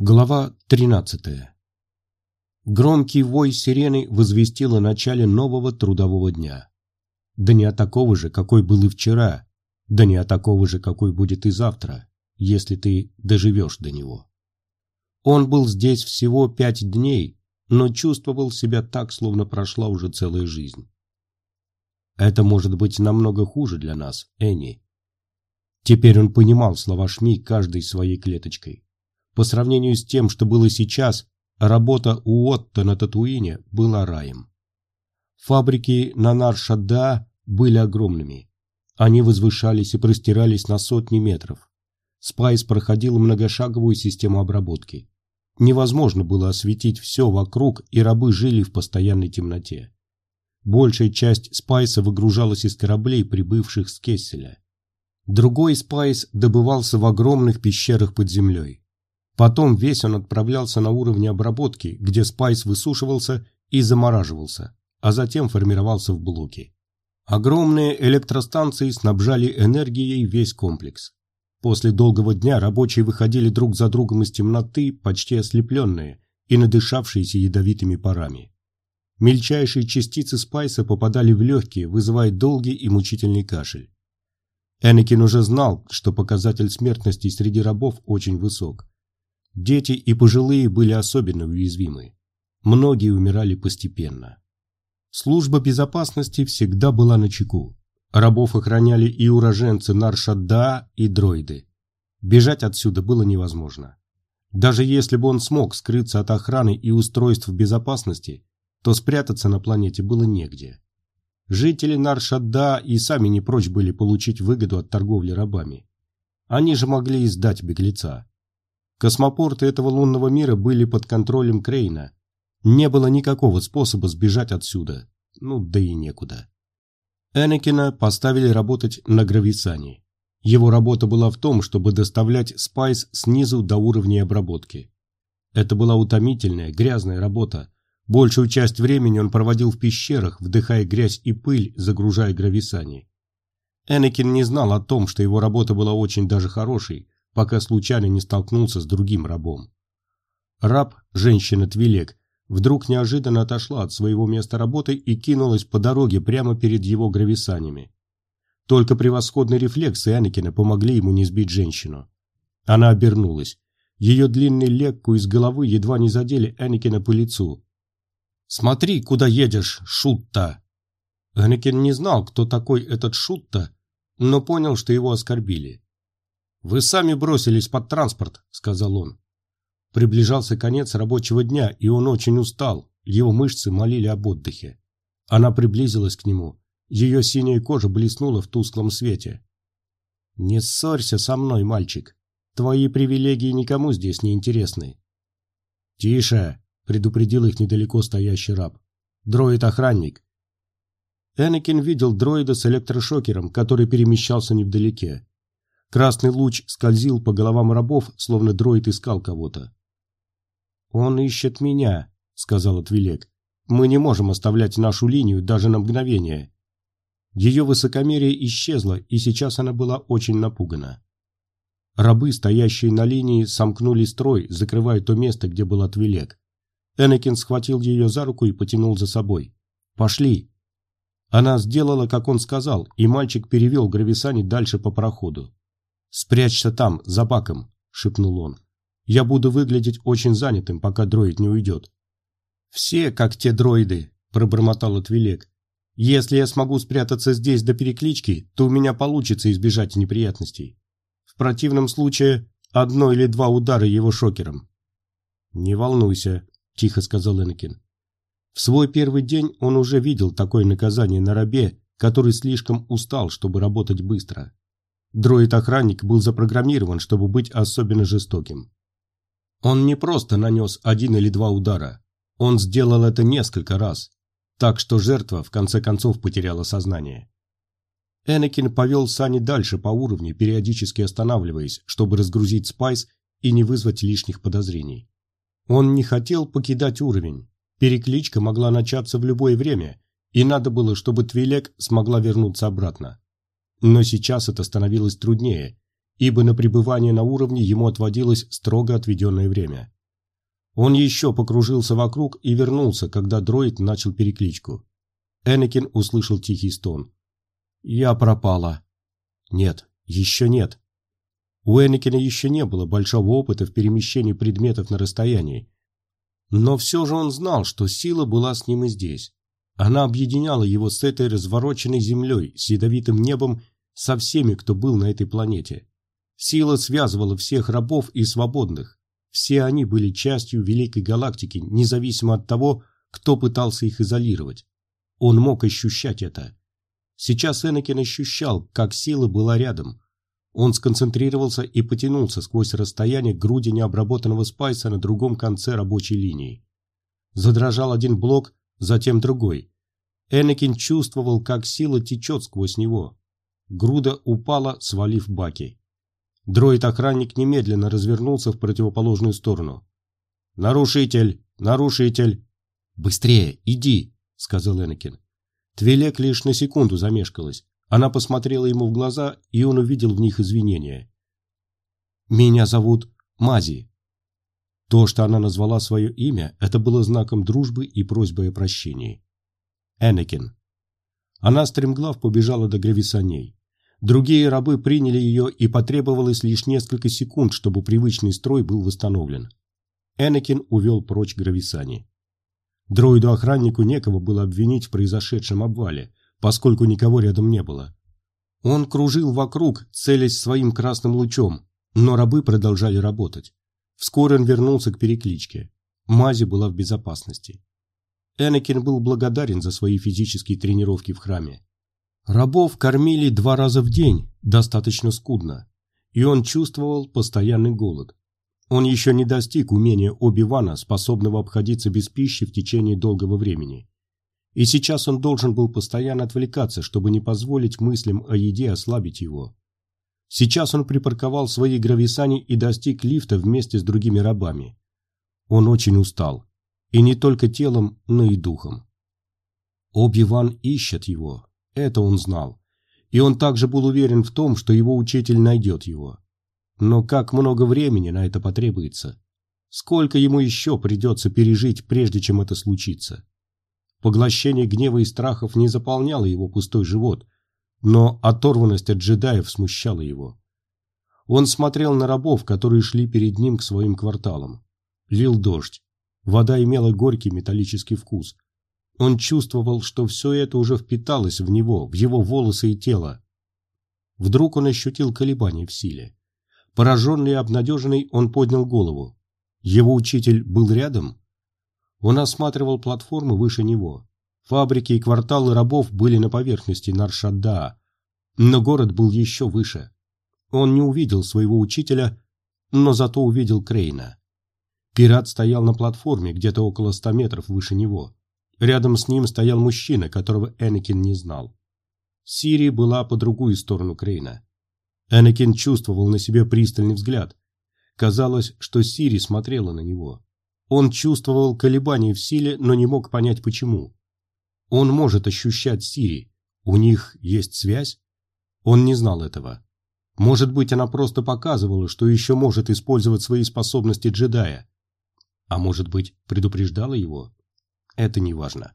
Глава 13. Громкий вой сирены возвестил о начале нового трудового дня. Да не о такого же, какой был и вчера, да не о такого же, какой будет и завтра, если ты доживешь до него. Он был здесь всего пять дней, но чувствовал себя так, словно прошла уже целая жизнь. Это может быть намного хуже для нас, Энни. Теперь он понимал слова Шми каждой своей клеточкой. По сравнению с тем, что было сейчас, работа у Отто на Татуине была раем. Фабрики на Наршада были огромными. Они возвышались и простирались на сотни метров. Спайс проходил многошаговую систему обработки. Невозможно было осветить все вокруг, и рабы жили в постоянной темноте. Большая часть спайса выгружалась из кораблей, прибывших с Кесселя. Другой спайс добывался в огромных пещерах под землей. Потом весь он отправлялся на уровне обработки, где спайс высушивался и замораживался, а затем формировался в блоки. Огромные электростанции снабжали энергией весь комплекс. После долгого дня рабочие выходили друг за другом из темноты, почти ослепленные и надышавшиеся ядовитыми парами. Мельчайшие частицы спайса попадали в легкие, вызывая долгий и мучительный кашель. Энакин уже знал, что показатель смертности среди рабов очень высок. Дети и пожилые были особенно уязвимы. Многие умирали постепенно. Служба безопасности всегда была на чеку. Рабов охраняли и уроженцы Наршадда, и дроиды. Бежать отсюда было невозможно. Даже если бы он смог скрыться от охраны и устройств безопасности, то спрятаться на планете было негде. Жители Наршадда и сами не прочь были получить выгоду от торговли рабами. Они же могли издать беглеца. Космопорты этого лунного мира были под контролем Крейна. Не было никакого способа сбежать отсюда. Ну, да и некуда. Энакина поставили работать на грависане. Его работа была в том, чтобы доставлять спайс снизу до уровня обработки. Это была утомительная, грязная работа. Большую часть времени он проводил в пещерах, вдыхая грязь и пыль, загружая грависани. Энакин не знал о том, что его работа была очень даже хорошей, пока случайно не столкнулся с другим рабом. Раб, женщина Твилек, вдруг неожиданно отошла от своего места работы и кинулась по дороге прямо перед его грависанями. Только превосходные рефлексы Анакина помогли ему не сбить женщину. Она обернулась. Ее длинный лекку из головы едва не задели Энакина по лицу. «Смотри, куда едешь, Шутта!» Энакин не знал, кто такой этот Шутта, но понял, что его оскорбили. «Вы сами бросились под транспорт», — сказал он. Приближался конец рабочего дня, и он очень устал, его мышцы молили об отдыхе. Она приблизилась к нему, ее синяя кожа блеснула в тусклом свете. «Не ссорься со мной, мальчик, твои привилегии никому здесь не интересны». «Тише!» — предупредил их недалеко стоящий раб. «Дроид-охранник». Энакин видел дроида с электрошокером, который перемещался невдалеке. Красный луч скользил по головам рабов, словно дроид искал кого-то. «Он ищет меня», — сказал Твилек. «Мы не можем оставлять нашу линию даже на мгновение». Ее высокомерие исчезло, и сейчас она была очень напугана. Рабы, стоящие на линии, сомкнули строй, закрывая то место, где был Твилек. Энакин схватил ее за руку и потянул за собой. «Пошли!» Она сделала, как он сказал, и мальчик перевел Грависани дальше по проходу. «Спрячься там, за баком», — шепнул он. «Я буду выглядеть очень занятым, пока дроид не уйдет». «Все, как те дроиды», — пробормотал Отвелек. «Если я смогу спрятаться здесь до переклички, то у меня получится избежать неприятностей. В противном случае одно или два удара его шокером». «Не волнуйся», — тихо сказал Энакин. В свой первый день он уже видел такое наказание на рабе, который слишком устал, чтобы работать быстро. Дроид-охранник был запрограммирован, чтобы быть особенно жестоким. Он не просто нанес один или два удара, он сделал это несколько раз, так что жертва в конце концов потеряла сознание. Энакин повел Сани дальше по уровню, периодически останавливаясь, чтобы разгрузить Спайс и не вызвать лишних подозрений. Он не хотел покидать уровень. Перекличка могла начаться в любое время, и надо было, чтобы Твилек смогла вернуться обратно. Но сейчас это становилось труднее, ибо на пребывание на уровне ему отводилось строго отведенное время. Он еще покружился вокруг и вернулся, когда дроид начал перекличку. Энакин услышал тихий стон. «Я пропала». «Нет, еще нет». У Энакина еще не было большого опыта в перемещении предметов на расстоянии. Но все же он знал, что сила была с ним и здесь. Она объединяла его с этой развороченной землей, с ядовитым небом, со всеми, кто был на этой планете. Сила связывала всех рабов и свободных. Все они были частью Великой Галактики, независимо от того, кто пытался их изолировать. Он мог ощущать это. Сейчас Энакин ощущал, как сила была рядом. Он сконцентрировался и потянулся сквозь расстояние груди необработанного спайса на другом конце рабочей линии. Задрожал один блок, затем другой. Энакин чувствовал, как сила течет сквозь него. Груда упала, свалив баки. Дроид-охранник немедленно развернулся в противоположную сторону. «Нарушитель! Нарушитель!» «Быстрее! Иди!» — сказал Энакин. Твилек лишь на секунду замешкалась. Она посмотрела ему в глаза, и он увидел в них извинения. «Меня зовут Мази», то, что она назвала свое имя, это было знаком дружбы и просьбой о прощении. Энакин. Она стремглав побежала до грависаней. Другие рабы приняли ее, и потребовалось лишь несколько секунд, чтобы привычный строй был восстановлен. Энакин увел прочь грависани. Дроиду-охраннику некого было обвинить в произошедшем обвале, поскольку никого рядом не было. Он кружил вокруг, целясь своим красным лучом, но рабы продолжали работать. Вскоре он вернулся к перекличке. Мази была в безопасности. Энакин был благодарен за свои физические тренировки в храме. Рабов кормили два раза в день, достаточно скудно, и он чувствовал постоянный голод. Он еще не достиг умения Оби-Вана, способного обходиться без пищи в течение долгого времени. И сейчас он должен был постоянно отвлекаться, чтобы не позволить мыслям о еде ослабить его. Сейчас он припарковал свои грависани и достиг лифта вместе с другими рабами. Он очень устал. И не только телом, но и духом. Оби-Ван ищет его. Это он знал. И он также был уверен в том, что его учитель найдет его. Но как много времени на это потребуется? Сколько ему еще придется пережить, прежде чем это случится? Поглощение гнева и страхов не заполняло его пустой живот – но оторванность от джедаев смущала его. Он смотрел на рабов, которые шли перед ним к своим кварталам. Лил дождь. Вода имела горький металлический вкус. Он чувствовал, что все это уже впиталось в него, в его волосы и тело. Вдруг он ощутил колебания в силе. Пораженный и обнадеженный, он поднял голову. Его учитель был рядом? Он осматривал платформы выше него. Фабрики и кварталы рабов были на поверхности Наршадда, но город был еще выше. Он не увидел своего учителя, но зато увидел Крейна. Пират стоял на платформе где-то около ста метров выше него. Рядом с ним стоял мужчина, которого Энакин не знал. Сири была по другую сторону Крейна. Энакин чувствовал на себе пристальный взгляд. Казалось, что Сири смотрела на него. Он чувствовал колебания в силе, но не мог понять почему. Он может ощущать Сири. У них есть связь? Он не знал этого. Может быть, она просто показывала, что еще может использовать свои способности джедая. А может быть, предупреждала его? Это не важно.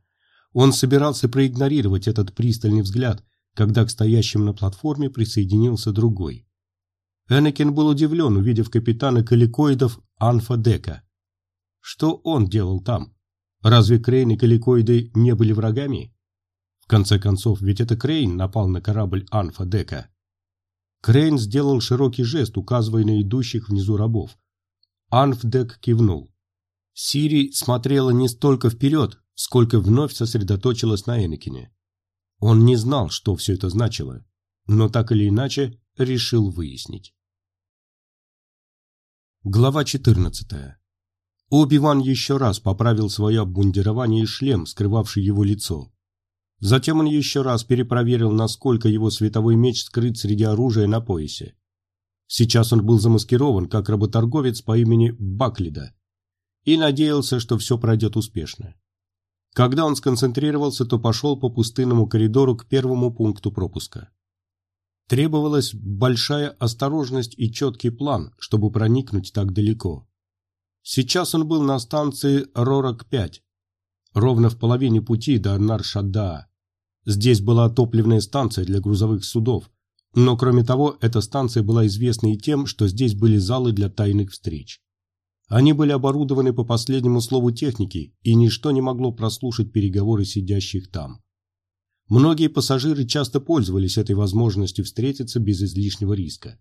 Он собирался проигнорировать этот пристальный взгляд, когда к стоящим на платформе присоединился другой. Энакин был удивлен, увидев капитана каликоидов Анфа Дека. Что он делал там? Разве Крейн и Каликоиды не были врагами? В конце концов, ведь это Крейн напал на корабль Анфа-Дека. Крейн сделал широкий жест, указывая на идущих внизу рабов. Анф-Дек кивнул. Сири смотрела не столько вперед, сколько вновь сосредоточилась на Энакине. Он не знал, что все это значило, но так или иначе решил выяснить. Глава четырнадцатая. Оби-Ван еще раз поправил свое обмундирование и шлем, скрывавший его лицо. Затем он еще раз перепроверил, насколько его световой меч скрыт среди оружия на поясе. Сейчас он был замаскирован как работорговец по имени Баклида и надеялся, что все пройдет успешно. Когда он сконцентрировался, то пошел по пустынному коридору к первому пункту пропуска. Требовалась большая осторожность и четкий план, чтобы проникнуть так далеко. Сейчас он был на станции Ророк-5, ровно в половине пути до Наршадаа. Здесь была топливная станция для грузовых судов, но кроме того, эта станция была известна и тем, что здесь были залы для тайных встреч. Они были оборудованы по последнему слову техники, и ничто не могло прослушать переговоры сидящих там. Многие пассажиры часто пользовались этой возможностью встретиться без излишнего риска.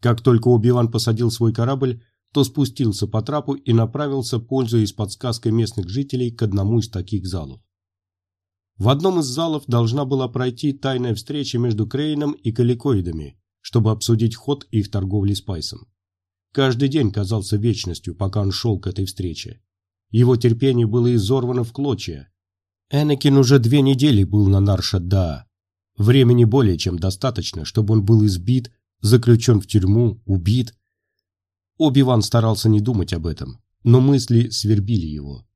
Как только Оби-Ван посадил свой корабль, то спустился по трапу и направился, пользуясь подсказкой местных жителей, к одному из таких залов. В одном из залов должна была пройти тайная встреча между Крейном и Каликоидами, чтобы обсудить ход их торговли спайсом. Каждый день казался вечностью, пока он шел к этой встрече. Его терпение было изорвано в клочья, Энакин уже две недели был на Наршадда. Времени более чем достаточно, чтобы он был избит, заключен в тюрьму, убит. Оби-Ван старался не думать об этом, но мысли свербили его.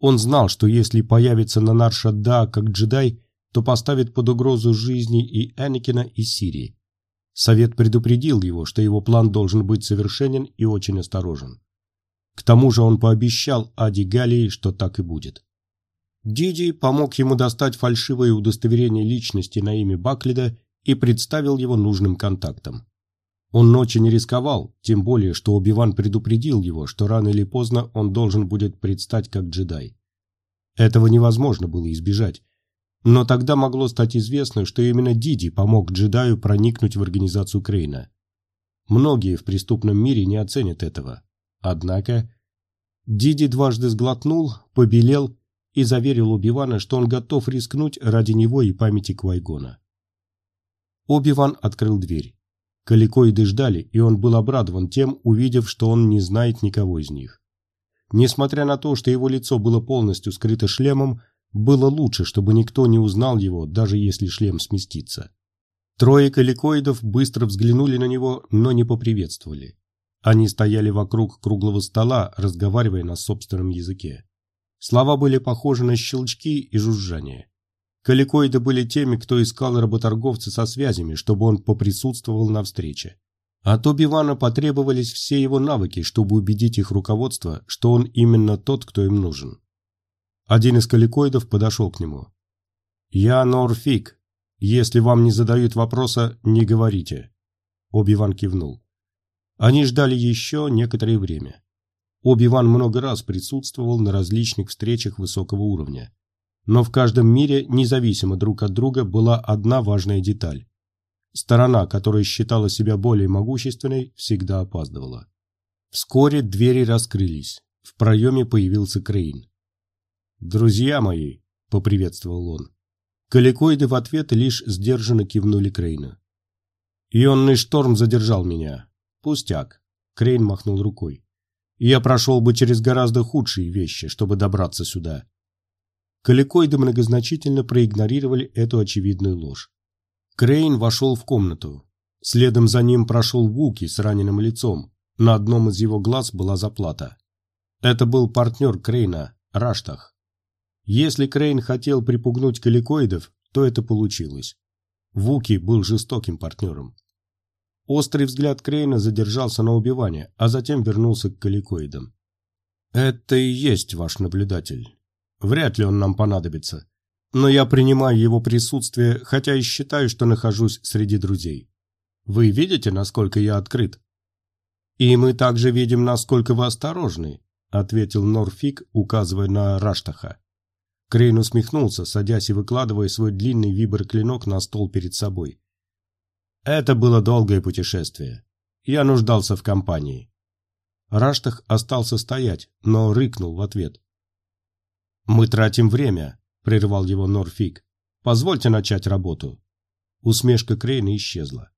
Он знал, что если появится на Наршадда как джедай, то поставит под угрозу жизни и Энакина, и Сирии. Совет предупредил его, что его план должен быть совершенен и очень осторожен. К тому же он пообещал Ади Галии, что так и будет. Диди помог ему достать фальшивое удостоверение личности на имя Баклида и представил его нужным контактам. Он очень рисковал, тем более, что Оби-Ван предупредил его, что рано или поздно он должен будет предстать как джедай. Этого невозможно было избежать. Но тогда могло стать известно, что именно Диди помог джедаю проникнуть в организацию Крейна. Многие в преступном мире не оценят этого. Однако Диди дважды сглотнул, побелел и заверил Оби-Вана, что он готов рискнуть ради него и памяти Квайгона. Оби-Ван открыл дверь. Каликоиды ждали, и он был обрадован тем, увидев, что он не знает никого из них. Несмотря на то, что его лицо было полностью скрыто шлемом, было лучше, чтобы никто не узнал его, даже если шлем сместится. Трое каликоидов быстро взглянули на него, но не поприветствовали. Они стояли вокруг круглого стола, разговаривая на собственном языке. Слова были похожи на щелчки и жужжание. Каликоиды были теми, кто искал работорговца со связями, чтобы он поприсутствовал на встрече. От Оби-Вана потребовались все его навыки, чтобы убедить их руководство, что он именно тот, кто им нужен. Один из каликоидов подошел к нему. «Я Норфик. Если вам не задают вопроса, не говорите». Оби-Ван кивнул. Они ждали еще некоторое время. Оби-Ван много раз присутствовал на различных встречах высокого уровня. Но в каждом мире, независимо друг от друга, была одна важная деталь. Сторона, которая считала себя более могущественной, всегда опаздывала. Вскоре двери раскрылись. В проеме появился Крейн. «Друзья мои!» – поприветствовал он. Каликоиды в ответ лишь сдержанно кивнули Крейна. «Ионный шторм задержал меня. Пустяк!» – Крейн махнул рукой я прошел бы через гораздо худшие вещи, чтобы добраться сюда. Каликоиды многозначительно проигнорировали эту очевидную ложь. Крейн вошел в комнату. Следом за ним прошел Вуки с раненым лицом. На одном из его глаз была заплата. Это был партнер Крейна, Раштах. Если Крейн хотел припугнуть каликоидов, то это получилось. Вуки был жестоким партнером. Острый взгляд Крейна задержался на убивание, а затем вернулся к каликоидам. «Это и есть ваш наблюдатель. Вряд ли он нам понадобится. Но я принимаю его присутствие, хотя и считаю, что нахожусь среди друзей. Вы видите, насколько я открыт?» «И мы также видим, насколько вы осторожны», — ответил Норфик, указывая на Раштаха. Крейн усмехнулся, садясь и выкладывая свой длинный вибр-клинок на стол перед собой. Это было долгое путешествие. Я нуждался в компании. Раштах остался стоять, но рыкнул в ответ. «Мы тратим время», — прервал его Норфик. «Позвольте начать работу». Усмешка Крейна исчезла.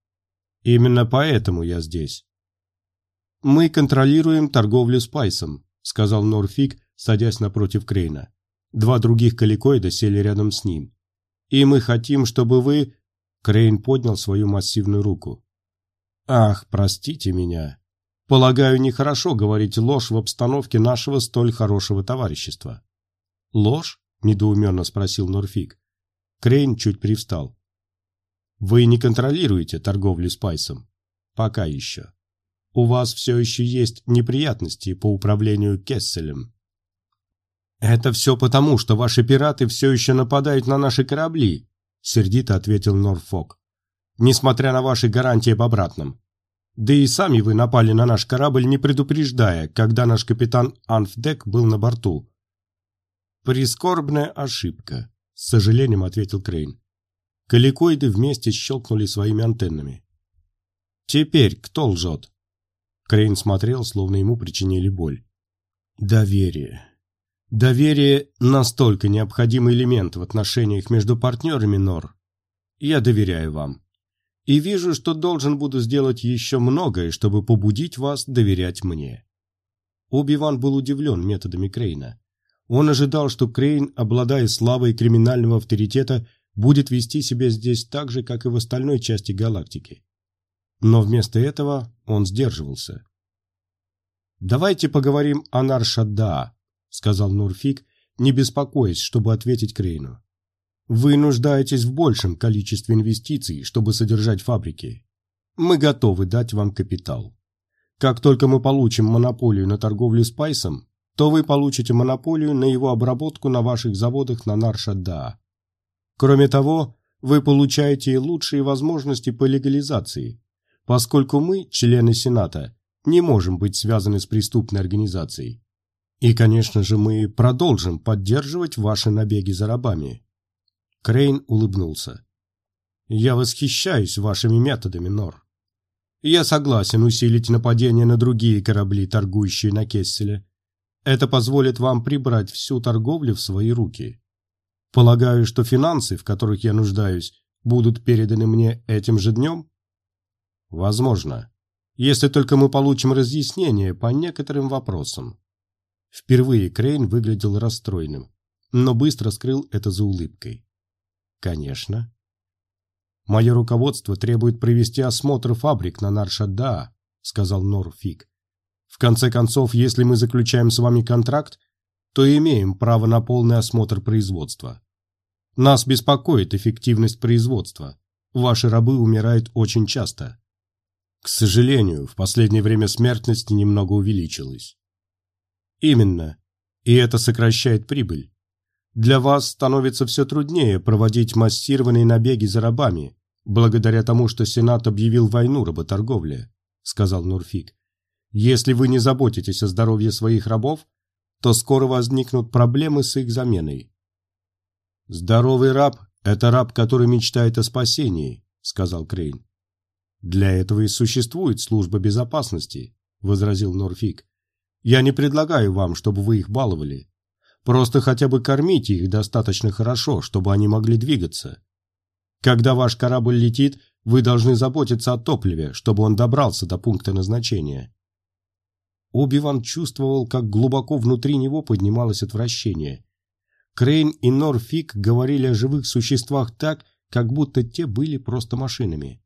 «Именно поэтому я здесь». «Мы контролируем торговлю спайсом», — сказал Норфик, садясь напротив Крейна. Два других каликоида сели рядом с ним. «И мы хотим, чтобы вы Крейн поднял свою массивную руку. «Ах, простите меня. Полагаю, нехорошо говорить ложь в обстановке нашего столь хорошего товарищества». «Ложь?» – недоуменно спросил Норфик. Крейн чуть привстал. Вы не контролируете торговлю спайсом. Пока еще. У вас все еще есть неприятности по управлению Кесселем. «Это все потому, что ваши пираты все еще нападают на наши корабли», — сердито ответил Норфок. «Несмотря на ваши гарантии об обратном. Да и сами вы напали на наш корабль, не предупреждая, когда наш капитан Анфдек был на борту». «Прискорбная ошибка», — с сожалением ответил Крейн. Каликоиды вместе щелкнули своими антеннами. «Теперь кто лжет?» Крейн смотрел, словно ему причинили боль. «Доверие. Доверие – настолько необходимый элемент в отношениях между партнерами, Нор. Я доверяю вам. И вижу, что должен буду сделать еще многое, чтобы побудить вас доверять мне». Оби-Ван был удивлен методами Крейна. Он ожидал, что Крейн, обладая славой криминального авторитета, будет вести себя здесь так же, как и в остальной части галактики. Но вместо этого он сдерживался. «Давайте поговорим о Наршадда», — сказал Нурфик, не беспокоясь, чтобы ответить Крейну. «Вы нуждаетесь в большем количестве инвестиций, чтобы содержать фабрики. Мы готовы дать вам капитал. Как только мы получим монополию на торговлю спайсом, то вы получите монополию на его обработку на ваших заводах на Наршадда. Кроме того, вы получаете лучшие возможности по легализации, поскольку мы, члены Сената, не можем быть связаны с преступной организацией. И, конечно же, мы продолжим поддерживать ваши набеги за рабами. Крейн улыбнулся. Я восхищаюсь вашими методами, Нор. Я согласен усилить нападение на другие корабли, торгующие на Кесселе. Это позволит вам прибрать всю торговлю в свои руки. Полагаю, что финансы, в которых я нуждаюсь, будут переданы мне этим же днем? Возможно. Если только мы получим разъяснение по некоторым вопросам. Впервые Крейн выглядел расстроенным, но быстро скрыл это за улыбкой. «Конечно». «Мое руководство требует провести осмотр фабрик на Наршадда», — сказал Норфик. «В конце концов, если мы заключаем с вами контракт, то имеем право на полный осмотр производства. Нас беспокоит эффективность производства. Ваши рабы умирают очень часто. К сожалению, в последнее время смертность немного увеличилась. Именно. И это сокращает прибыль. Для вас становится все труднее проводить массированные набеги за рабами, благодаря тому, что Сенат объявил войну работорговле, сказал Нурфик. Если вы не заботитесь о здоровье своих рабов, то скоро возникнут проблемы с их заменой. Здоровый раб – это раб, который мечтает о спасении, сказал Крейн. Для этого и существует служба безопасности, возразил Норфик. Я не предлагаю вам, чтобы вы их баловали. Просто хотя бы кормите их достаточно хорошо, чтобы они могли двигаться. Когда ваш корабль летит, вы должны заботиться о топливе, чтобы он добрался до пункта назначения. Оби-Ван чувствовал, как глубоко внутри него поднималось отвращение. Крейн и Норфик говорили о живых существах так, как будто те были просто машинами.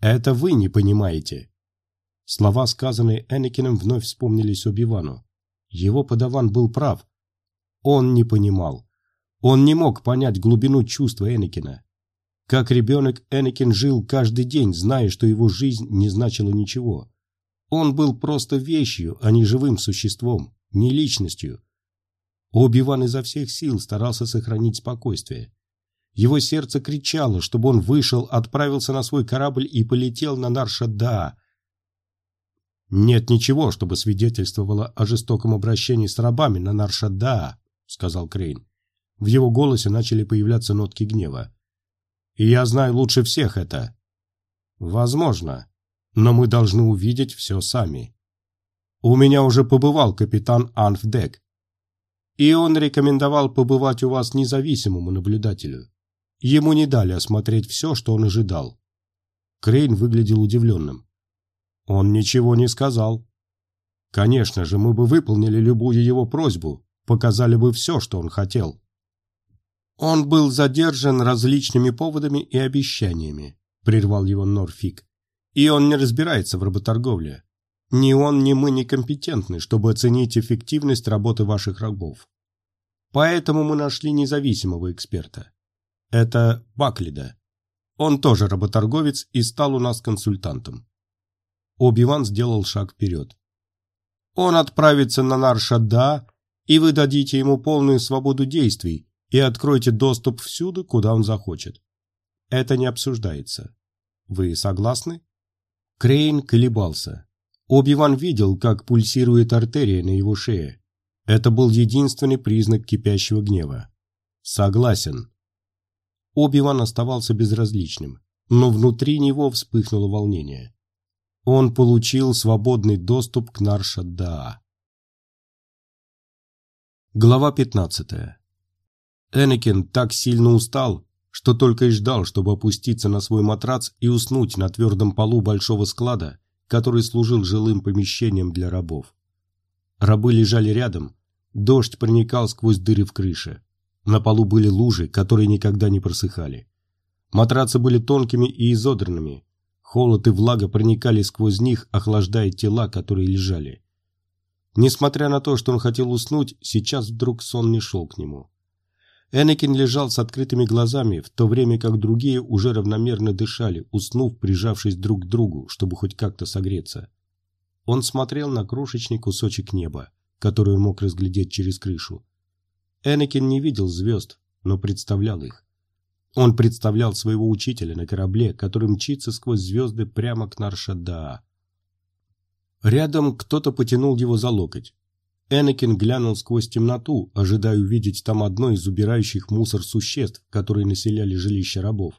«Это вы не понимаете», Слова, сказанные Энакином, вновь вспомнились Оби-Вану. Его подаван был прав. Он не понимал. Он не мог понять глубину чувства Энакина. Как ребенок, Энакин жил каждый день, зная, что его жизнь не значила ничего. Он был просто вещью, а не живым существом, не личностью. Оби-Ван изо всех сил старался сохранить спокойствие. Его сердце кричало, чтобы он вышел, отправился на свой корабль и полетел на Наршада, «Нет ничего, чтобы свидетельствовало о жестоком обращении с рабами на Наршада», — сказал Крейн. В его голосе начали появляться нотки гнева. «И я знаю лучше всех это». «Возможно, но мы должны увидеть все сами. У меня уже побывал капитан Анфдек, и он рекомендовал побывать у вас независимому наблюдателю. Ему не дали осмотреть все, что он ожидал». Крейн выглядел удивленным. Он ничего не сказал. Конечно же, мы бы выполнили любую его просьбу, показали бы все, что он хотел. Он был задержан различными поводами и обещаниями, прервал его Норфик. И он не разбирается в работорговле. Ни он, ни мы не компетентны, чтобы оценить эффективность работы ваших рабов. Поэтому мы нашли независимого эксперта. Это Баклида. Он тоже работорговец и стал у нас консультантом. Оби-Ван сделал шаг вперед. Он отправится на Наршада, и вы дадите ему полную свободу действий и откроете доступ всюду, куда он захочет. Это не обсуждается. Вы согласны? Крейн колебался. Оби-Ван видел, как пульсирует артерия на его шее. Это был единственный признак кипящего гнева. Согласен. Оби-Ван оставался безразличным, но внутри него вспыхнуло волнение. Он получил свободный доступ к Наршаддаа. Глава 15. Энакин так сильно устал, что только и ждал, чтобы опуститься на свой матрац и уснуть на твердом полу большого склада, который служил жилым помещением для рабов. Рабы лежали рядом, дождь проникал сквозь дыры в крыше. На полу были лужи, которые никогда не просыхали. Матрацы были тонкими и изодранными. Холод и влага проникали сквозь них, охлаждая тела, которые лежали. Несмотря на то, что он хотел уснуть, сейчас вдруг сон не шел к нему. Энакин лежал с открытыми глазами, в то время как другие уже равномерно дышали, уснув, прижавшись друг к другу, чтобы хоть как-то согреться. Он смотрел на крошечный кусочек неба, который мог разглядеть через крышу. Энакин не видел звезд, но представлял их. Он представлял своего учителя на корабле, который мчится сквозь звезды прямо к Наршадаа. Рядом кто-то потянул его за локоть. Энакин глянул сквозь темноту, ожидая увидеть там одно из убирающих мусор существ, которые населяли жилище рабов.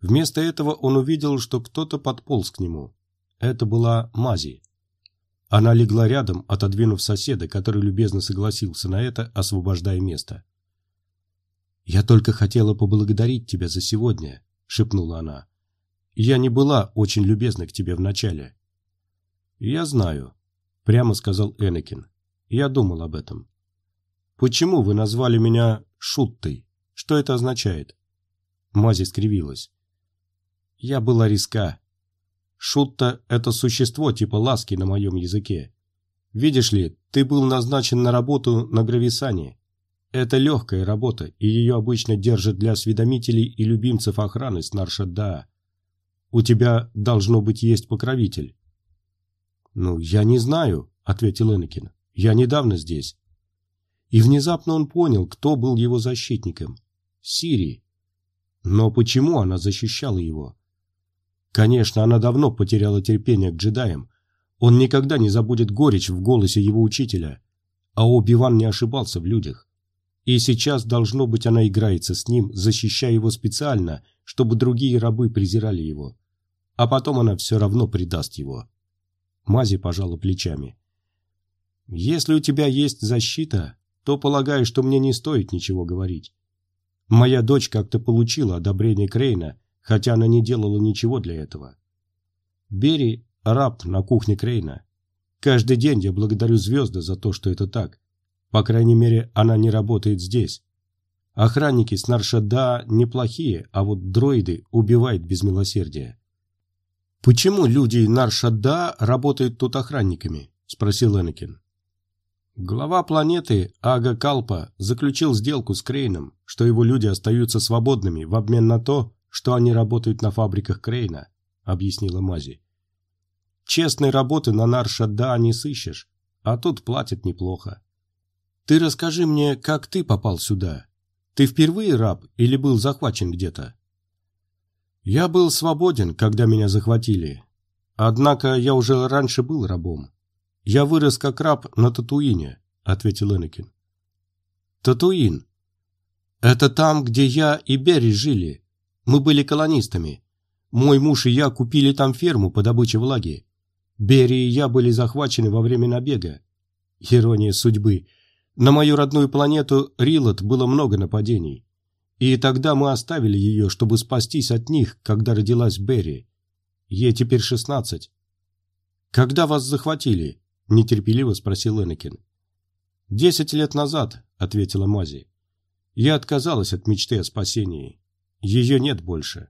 Вместо этого он увидел, что кто-то подполз к нему. Это была Мази. Она легла рядом, отодвинув соседа, который любезно согласился на это, освобождая место. «Я только хотела поблагодарить тебя за сегодня», — шепнула она. «Я не была очень любезна к тебе вначале». «Я знаю», — прямо сказал Энакин. Я думал об этом. Почему вы назвали меня Шуттой? Что это означает? Мази скривилась. Я была риска. Шутта – это существо типа ласки на моем языке. Видишь ли, ты был назначен на работу на Грависане. Это легкая работа, и ее обычно держат для осведомителей и любимцев охраны с Наршадdaa. У тебя, должно быть, есть покровитель. «Ну, я не знаю», — ответил Энакин. Я недавно здесь. И внезапно он понял, кто был его защитником. Сири. Но почему она защищала его? Конечно, она давно потеряла терпение к джедаям. Он никогда не забудет горечь в голосе его учителя. А Оби-Ван не ошибался в людях. И сейчас, должно быть, она играется с ним, защищая его специально, чтобы другие рабы презирали его. А потом она все равно предаст его. Мази пожала плечами. Если у тебя есть защита, то полагаю, что мне не стоит ничего говорить. Моя дочь как-то получила одобрение Крейна, хотя она не делала ничего для этого. Бери – раб на кухне Крейна. Каждый день я благодарю звезды за то, что это так. По крайней мере, она не работает здесь. Охранники с Наршада неплохие, а вот дроиды убивают без милосердия. «Почему люди Наршада работают тут охранниками?» – спросил Энакин. Глава планеты Ага Калпа заключил сделку с Крейном, что его люди остаются свободными в обмен на то, что они работают на фабриках Крейна, объяснила Мази. Честной работы на Наршадда не сыщешь, а тут платят неплохо. Ты расскажи мне, как ты попал сюда? Ты впервые раб или был захвачен где-то? Я был свободен, когда меня захватили. Однако я уже раньше был рабом. «Я вырос как раб на Татуине», — ответил Энакин. «Татуин. Это там, где я и Берри жили. Мы были колонистами. Мой муж и я купили там ферму по добыче влаги. Берри и я были захвачены во время набега. Ирония судьбы. На мою родную планету Рилот было много нападений. И тогда мы оставили ее, чтобы спастись от них, когда родилась Берри. Ей теперь шестнадцать. Когда вас захватили? – нетерпеливо спросил Энакин. «Десять лет назад», – ответила Мази. «Я отказалась от мечты о спасении. Ее нет больше.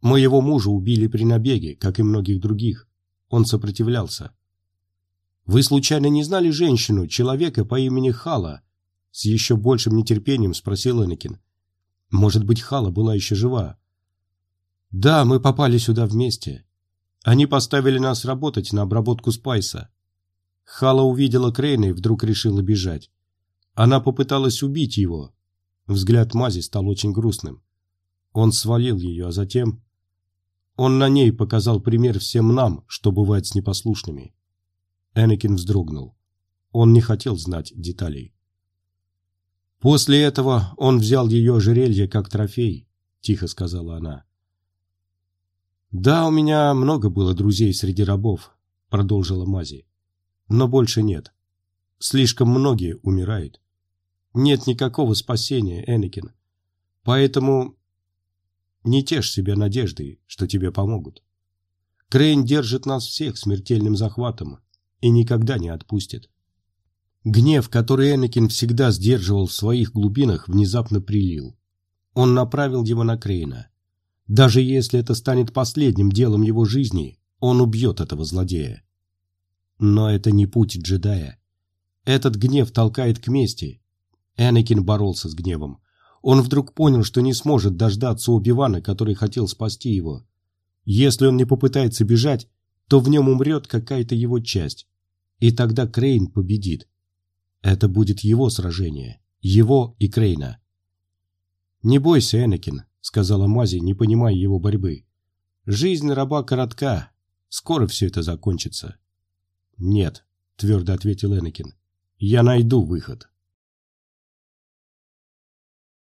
Моего мужа убили при набеге, как и многих других. Он сопротивлялся». «Вы случайно не знали женщину, человека по имени Хала?» С еще большим нетерпением спросил Энакин. «Может быть, Хала была еще жива?» Да, мы попали сюда вместе. Они поставили нас работать на обработку спайса. Хала увидела Крейна и вдруг решила бежать. Она попыталась убить его. Взгляд Мази стал очень грустным. Он свалил ее, а затем... Он на ней показал пример всем нам, что бывает с непослушными. Энакин вздрогнул. Он не хотел знать деталей. «После этого он взял ее ожерелье как трофей», — тихо сказала она. «Да, у меня много было друзей среди рабов», — продолжила Мази. «Но больше нет. Слишком многие умирают. Нет никакого спасения, Энакин. Поэтому не тешь себя надеждой, что тебе помогут. Крейн держит нас всех смертельным захватом и никогда не отпустит». Гнев, который Энакин всегда сдерживал в своих глубинах, внезапно прилил. Он направил его на Крейна. Даже если это станет последним делом его жизни, он убьет этого злодея. Но это не путь джедая. Этот гнев толкает к мести. Энакин боролся с гневом. Он вдруг понял, что не сможет дождаться Оби-Вана, который хотел спасти его. Если он не попытается бежать, то в нем умрет какая-то его часть. И тогда Крейн победит. Это будет его сражение. Его и Крейна. «Не бойся, Энакин», сказала Мази, не понимая его борьбы. Жизнь раба коротка. Скоро все это закончится. Нет, твердо ответил Энакин. Я найду выход.